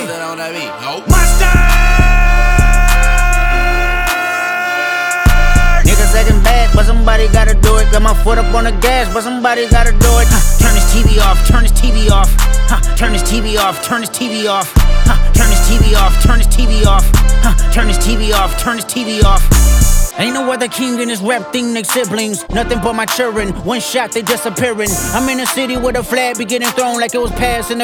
Hey. on that beat. Nope. Monster! Niggas acting bad, but somebody gotta do it. Got my foot up on the gas, but somebody gotta do it. Huh, turn this TV off, turn this TV off. Huh, turn this TV off, turn this TV off. Huh, turn this TV off, turn this TV off. Huh, turn this TV off, turn this TV off. Ain't no other king in this rap thing, they siblings. Nothing but my children. One shot, they disappearing. I'm in a city where the flag be getting thrown like it was passing.